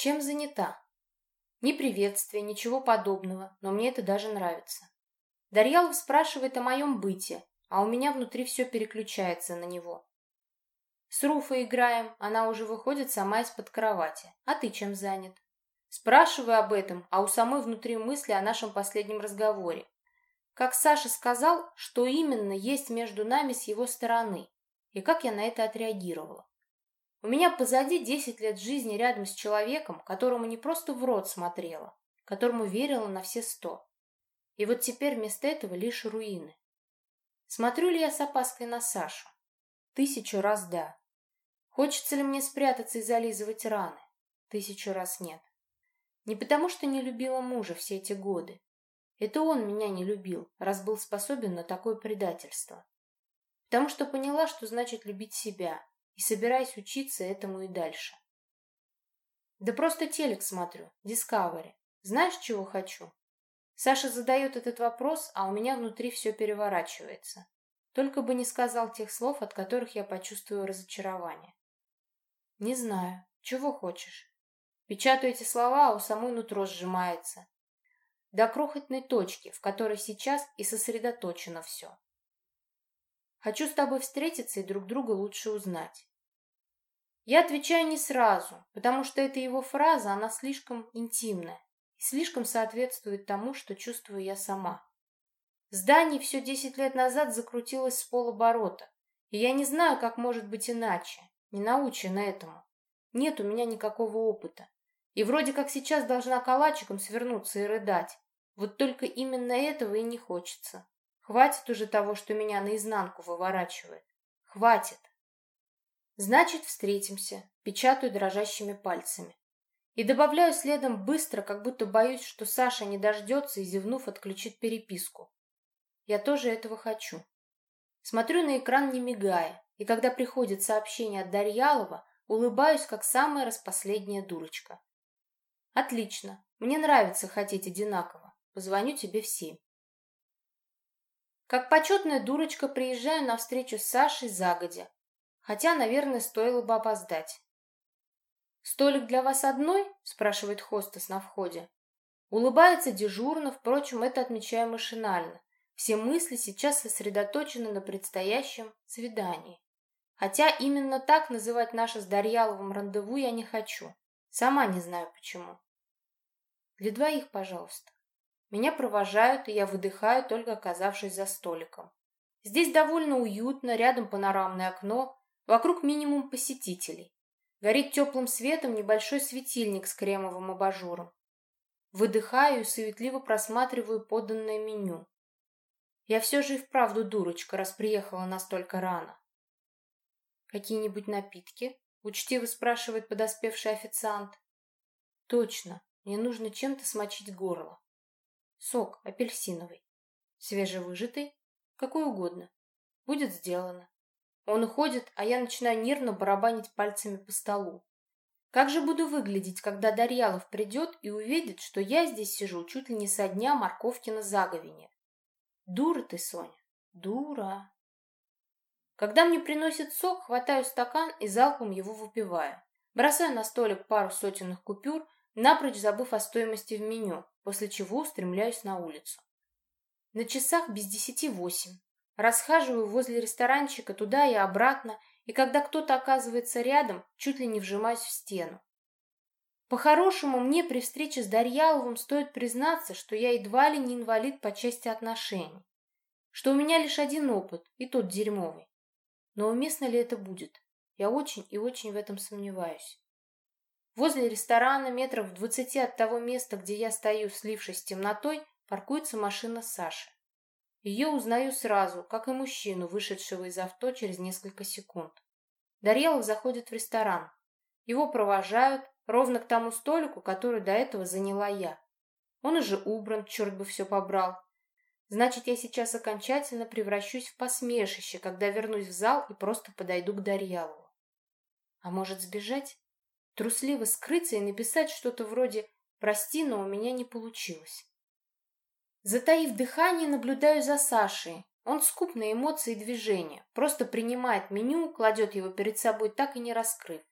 Чем занята? Ни приветствия, ничего подобного, но мне это даже нравится. Дарьялов спрашивает о моем быте, а у меня внутри все переключается на него. С Руфой играем, она уже выходит сама из-под кровати. А ты чем занят? Спрашиваю об этом, а у самой внутри мысли о нашем последнем разговоре. Как Саша сказал, что именно есть между нами с его стороны, и как я на это отреагировала. У меня позади 10 лет жизни рядом с человеком, которому не просто в рот смотрела, которому верила на все сто. И вот теперь вместо этого лишь руины. Смотрю ли я с опаской на Сашу? Тысячу раз да. Хочется ли мне спрятаться и зализывать раны? Тысячу раз нет. Не потому, что не любила мужа все эти годы. Это он меня не любил, раз был способен на такое предательство. Потому что поняла, что значит любить себя, и собираюсь учиться этому и дальше. Да просто телек смотрю, Discovery. Знаешь, чего хочу? Саша задает этот вопрос, а у меня внутри все переворачивается. Только бы не сказал тех слов, от которых я почувствую разочарование. Не знаю. Чего хочешь? Печатаю эти слова, а у самой нутро сжимается. До крохотной точки, в которой сейчас и сосредоточено все. Хочу с тобой встретиться и друг друга лучше узнать. Я отвечаю не сразу, потому что эта его фраза, она слишком интимная и слишком соответствует тому, что чувствую я сама. Здание все десять лет назад закрутилось с полоборота, и я не знаю, как может быть иначе, не научена этому. Нет у меня никакого опыта. И вроде как сейчас должна калачиком свернуться и рыдать. Вот только именно этого и не хочется. Хватит уже того, что меня наизнанку выворачивает. Хватит. Значит, встретимся. Печатаю дрожащими пальцами. И добавляю следом быстро, как будто боюсь, что Саша не дождется и, зевнув, отключит переписку. Я тоже этого хочу. Смотрю на экран, не мигая, и когда приходит сообщение от Дарьялова, улыбаюсь, как самая распоследняя дурочка. Отлично. Мне нравится хотеть одинаково. Позвоню тебе в семь. Как почетная дурочка приезжаю на встречу с Сашей загодя, хотя, наверное, стоило бы опоздать. «Столик для вас одной?» – спрашивает хостес на входе. Улыбается дежурно, впрочем, это отмечаю машинально. Все мысли сейчас сосредоточены на предстоящем свидании. Хотя именно так называть наше с Дарьяловым рандеву я не хочу. Сама не знаю почему. Для двоих, пожалуйста. Меня провожают, и я выдыхаю, только оказавшись за столиком. Здесь довольно уютно, рядом панорамное окно, вокруг минимум посетителей. Горит теплым светом небольшой светильник с кремовым абажуром. Выдыхаю и суетливо просматриваю поданное меню. Я все же и вправду дурочка, раз приехала настолько рано. Какие-нибудь напитки? Учтиво спрашивает подоспевший официант. Точно, мне нужно чем-то смочить горло. Сок апельсиновый. Свежевыжатый? Какой угодно. Будет сделано. Он уходит, а я начинаю нервно барабанить пальцами по столу. Как же буду выглядеть, когда Дарьялов придет и увидит, что я здесь сижу чуть ли не со дня морковки на заговине? Дура ты, Соня, дура. Когда мне приносят сок, хватаю стакан и залпом его выпиваю. Бросаю на столик пару сотенных купюр, напрочь забыв о стоимости в меню, после чего устремляюсь на улицу. На часах без десяти восемь. Расхаживаю возле ресторанчика туда и обратно, и когда кто-то оказывается рядом, чуть ли не вжимаюсь в стену. По-хорошему, мне при встрече с Дарьяловым стоит признаться, что я едва ли не инвалид по части отношений. Что у меня лишь один опыт, и тот дерьмовый. Но уместно ли это будет? Я очень и очень в этом сомневаюсь. Возле ресторана, метров в двадцати от того места, где я стою, слившись с темнотой, паркуется машина Саши. Ее узнаю сразу, как и мужчину, вышедшего из авто через несколько секунд. Дарьялов заходит в ресторан. Его провожают, Ровно к тому столику, который до этого заняла я. Он уже убран, черт бы все побрал. Значит, я сейчас окончательно превращусь в посмешище, когда вернусь в зал и просто подойду к Дарьялову. А может сбежать? Трусливо скрыться и написать что-то вроде «Прости, но у меня не получилось». Затаив дыхание, наблюдаю за Сашей. Он скуп на эмоции и движения, просто принимает меню, кладет его перед собой, так и не раскрыв.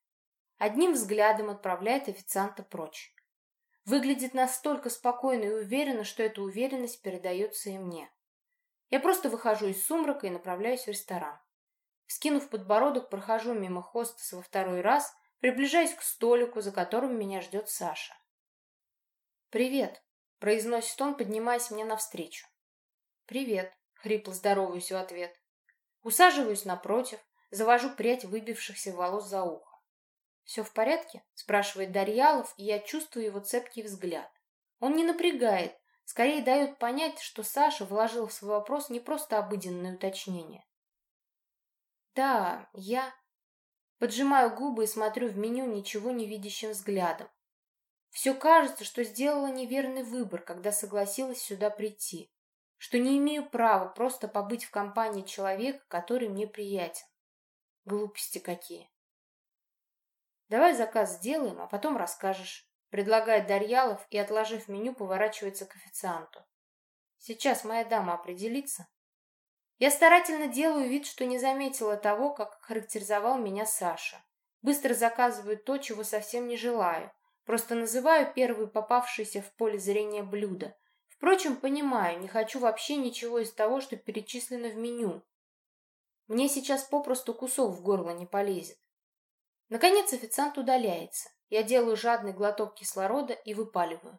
одним взглядом отправляет официанта прочь. Выглядит настолько спокойно и уверенно, что эта уверенность передается и мне. Я просто выхожу из сумрака и направляюсь в ресторан. Скинув подбородок, прохожу мимо хостеса во второй раз, приближаясь к столику, за которым меня ждет Саша. «Привет», — произносит он, поднимаясь мне навстречу. «Привет», — хрипло здороваюсь в ответ. Усаживаюсь напротив, завожу прядь выбившихся волос за ухо. «Все в порядке?» — спрашивает Дарьялов, и я чувствую его цепкий взгляд. Он не напрягает, скорее дает понять, что Саша вложил в свой вопрос не просто обыденное уточнение. «Да, я...» Поджимаю губы и смотрю в меню ничего не видящим взглядом. Все кажется, что сделала неверный выбор, когда согласилась сюда прийти, что не имею права просто побыть в компании человека, который мне приятен. Глупости какие. Давай заказ сделаем, а потом расскажешь, предлагает Дарьялов и, отложив меню, поворачивается к официанту. Сейчас моя дама определится. Я старательно делаю вид, что не заметила того, как характеризовал меня Саша. Быстро заказываю то, чего совсем не желаю. Просто называю первые попавшиеся в поле зрения блюда. Впрочем, понимаю, не хочу вообще ничего из того, что перечислено в меню. Мне сейчас попросту кусок в горло не полезет. Наконец официант удаляется. Я делаю жадный глоток кислорода и выпаливаю.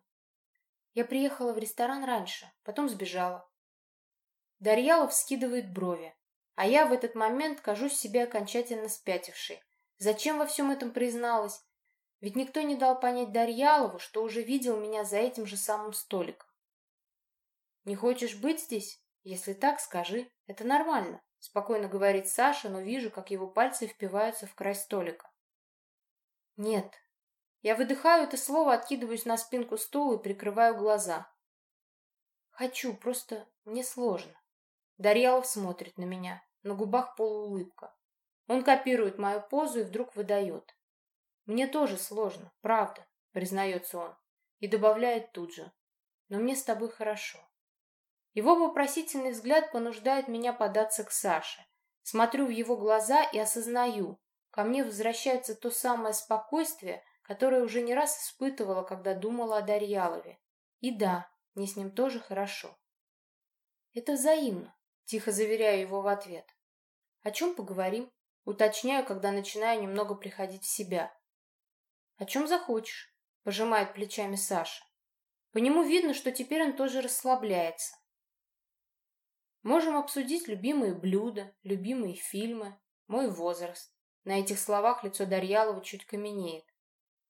Я приехала в ресторан раньше, потом сбежала. Дарьялов скидывает брови, а я в этот момент кажусь себе окончательно спятившей. Зачем во всем этом призналась? Ведь никто не дал понять Дарьялову, что уже видел меня за этим же самым столиком. «Не хочешь быть здесь? Если так, скажи. Это нормально», — спокойно говорит Саша, но вижу, как его пальцы впиваются в край столика. «Нет». Я выдыхаю это слово, откидываюсь на спинку стула и прикрываю глаза. «Хочу, просто мне сложно». Дарьялов смотрит на меня. На губах полуулыбка. Он копирует мою позу и вдруг выдает. «Мне тоже сложно, правда», — признается он. И добавляет тут же. «Но мне с тобой хорошо». Его вопросительный взгляд понуждает меня податься к Саше. Смотрю в его глаза и осознаю. Ко мне возвращается то самое спокойствие, которое уже не раз испытывала, когда думала о Дарьялове. И да, мне с ним тоже хорошо. Это взаимно. Тихо заверяю его в ответ. О чем поговорим? Уточняю, когда начинаю немного приходить в себя. О чем захочешь? Пожимает плечами Саша. По нему видно, что теперь он тоже расслабляется. Можем обсудить любимые блюда, любимые фильмы, мой возраст. На этих словах лицо Дарьялова чуть каменеет.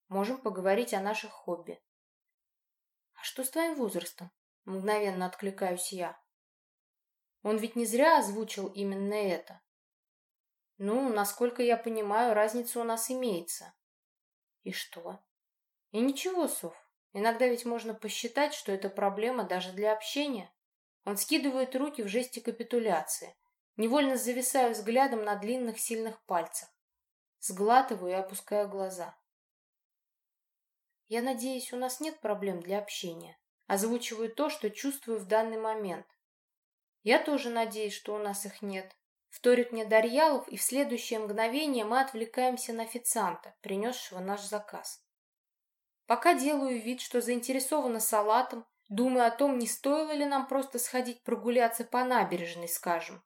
Можем поговорить о наших хобби. А что с твоим возрастом? Мгновенно откликаюсь я. Он ведь не зря озвучил именно это. Ну, насколько я понимаю, разница у нас имеется. И что? И ничего, Соф. Иногда ведь можно посчитать, что это проблема даже для общения. Он скидывает руки в жесте капитуляции. Невольно зависаю взглядом на длинных сильных пальцах. Сглатываю и опускаю глаза. Я надеюсь, у нас нет проблем для общения. Озвучиваю то, что чувствую в данный момент. Я тоже надеюсь, что у нас их нет. Вторит мне Дарьялов, и в следующее мгновение мы отвлекаемся на официанта, принесшего наш заказ. Пока делаю вид, что заинтересована салатом, думаю о том, не стоило ли нам просто сходить прогуляться по набережной, скажем.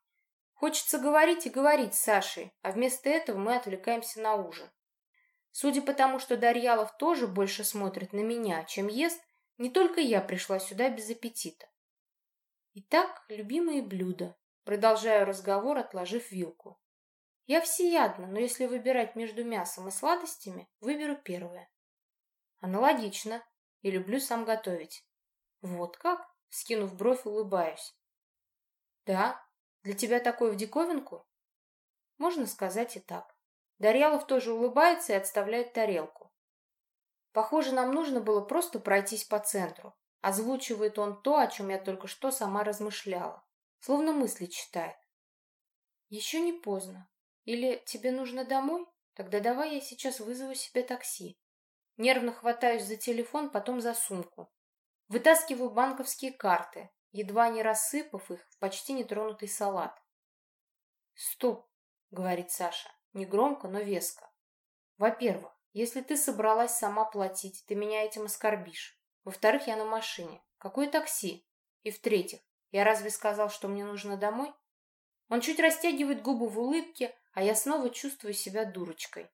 Хочется говорить и говорить с Сашей, а вместо этого мы отвлекаемся на ужин. Судя по тому, что Дарьялов тоже больше смотрит на меня, чем ест, не только я пришла сюда без аппетита. Итак, любимые блюда. Продолжаю разговор, отложив вилку. Я всеядна, но если выбирать между мясом и сладостями, выберу первое. Аналогично. И люблю сам готовить. Вот как? Скинув бровь, улыбаюсь. Да? Для тебя такое в диковинку? Можно сказать и так. Дарьялов тоже улыбается и отставляет тарелку. Похоже, нам нужно было просто пройтись по центру. Озвучивает он то, о чем я только что сама размышляла. Словно мысли читает. Еще не поздно. Или тебе нужно домой? Тогда давай я сейчас вызову себе такси. Нервно хватаюсь за телефон, потом за сумку. Вытаскиваю банковские карты, едва не рассыпав их в почти нетронутый салат. «Стоп», — говорит Саша, негромко, но веско. «Во-первых, если ты собралась сама платить, ты меня этим оскорбишь. Во-вторых, я на машине. Какое такси? И в-третьих, я разве сказал, что мне нужно домой? Он чуть растягивает губы в улыбке, а я снова чувствую себя дурочкой.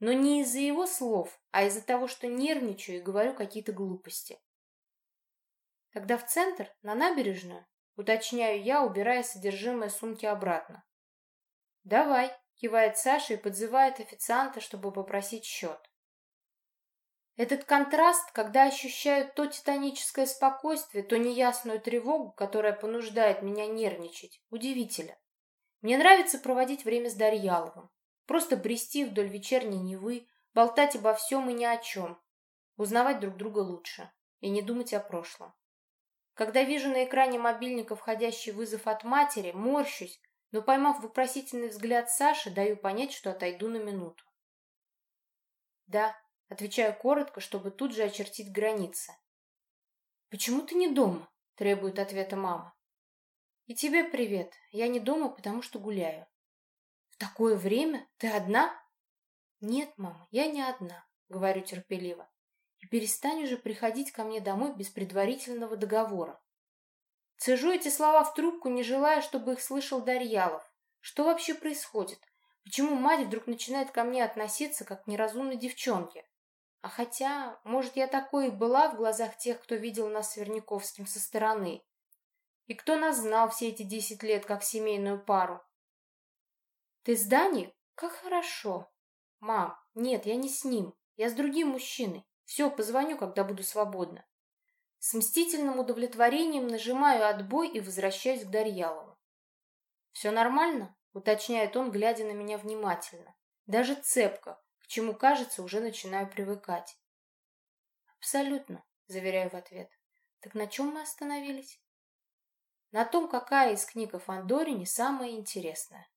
Но не из-за его слов, а из-за того, что нервничаю и говорю какие-то глупости. Тогда в центр, на набережную, уточняю я, убирая содержимое сумки обратно. «Давай», — кивает Саша и подзывает официанта, чтобы попросить счет. Этот контраст, когда ощущаю то титаническое спокойствие, то неясную тревогу, которая понуждает меня нервничать, удивителен. Мне нравится проводить время с Дарьяловым. Просто брести вдоль вечерней Невы, болтать обо всем и ни о чем. Узнавать друг друга лучше и не думать о прошлом. Когда вижу на экране мобильника входящий вызов от матери, морщусь, но, поймав вопросительный взгляд Саши, даю понять, что отойду на минуту. «Да», — отвечаю коротко, чтобы тут же очертить границы. «Почему ты не дома?» — требует ответа мама. «И тебе привет. Я не дома, потому что гуляю». «В такое время? Ты одна?» «Нет, мама, я не одна», — говорю терпеливо. «И перестань уже приходить ко мне домой без предварительного договора. Цежу эти слова в трубку, не желая, чтобы их слышал Дарьялов. Что вообще происходит? Почему мать вдруг начинает ко мне относиться, как к неразумной девчонке? А хотя, может, я такой и была в глазах тех, кто видел нас с Верняковским со стороны. И кто нас знал все эти десять лет, как семейную пару. Ты с Даней? Как хорошо. Мам, нет, я не с ним. Я с другим мужчиной. Все, позвоню, когда буду свободна. С мстительным удовлетворением нажимаю отбой и возвращаюсь к Дарьялову. «Все нормально?» — уточняет он, глядя на меня внимательно. Даже цепко, чему, кажется, уже начинаю привыкать. «Абсолютно», — заверяю в ответ. «Так на чем мы остановились?» «На том, какая из книг о Фандорине самая интересная».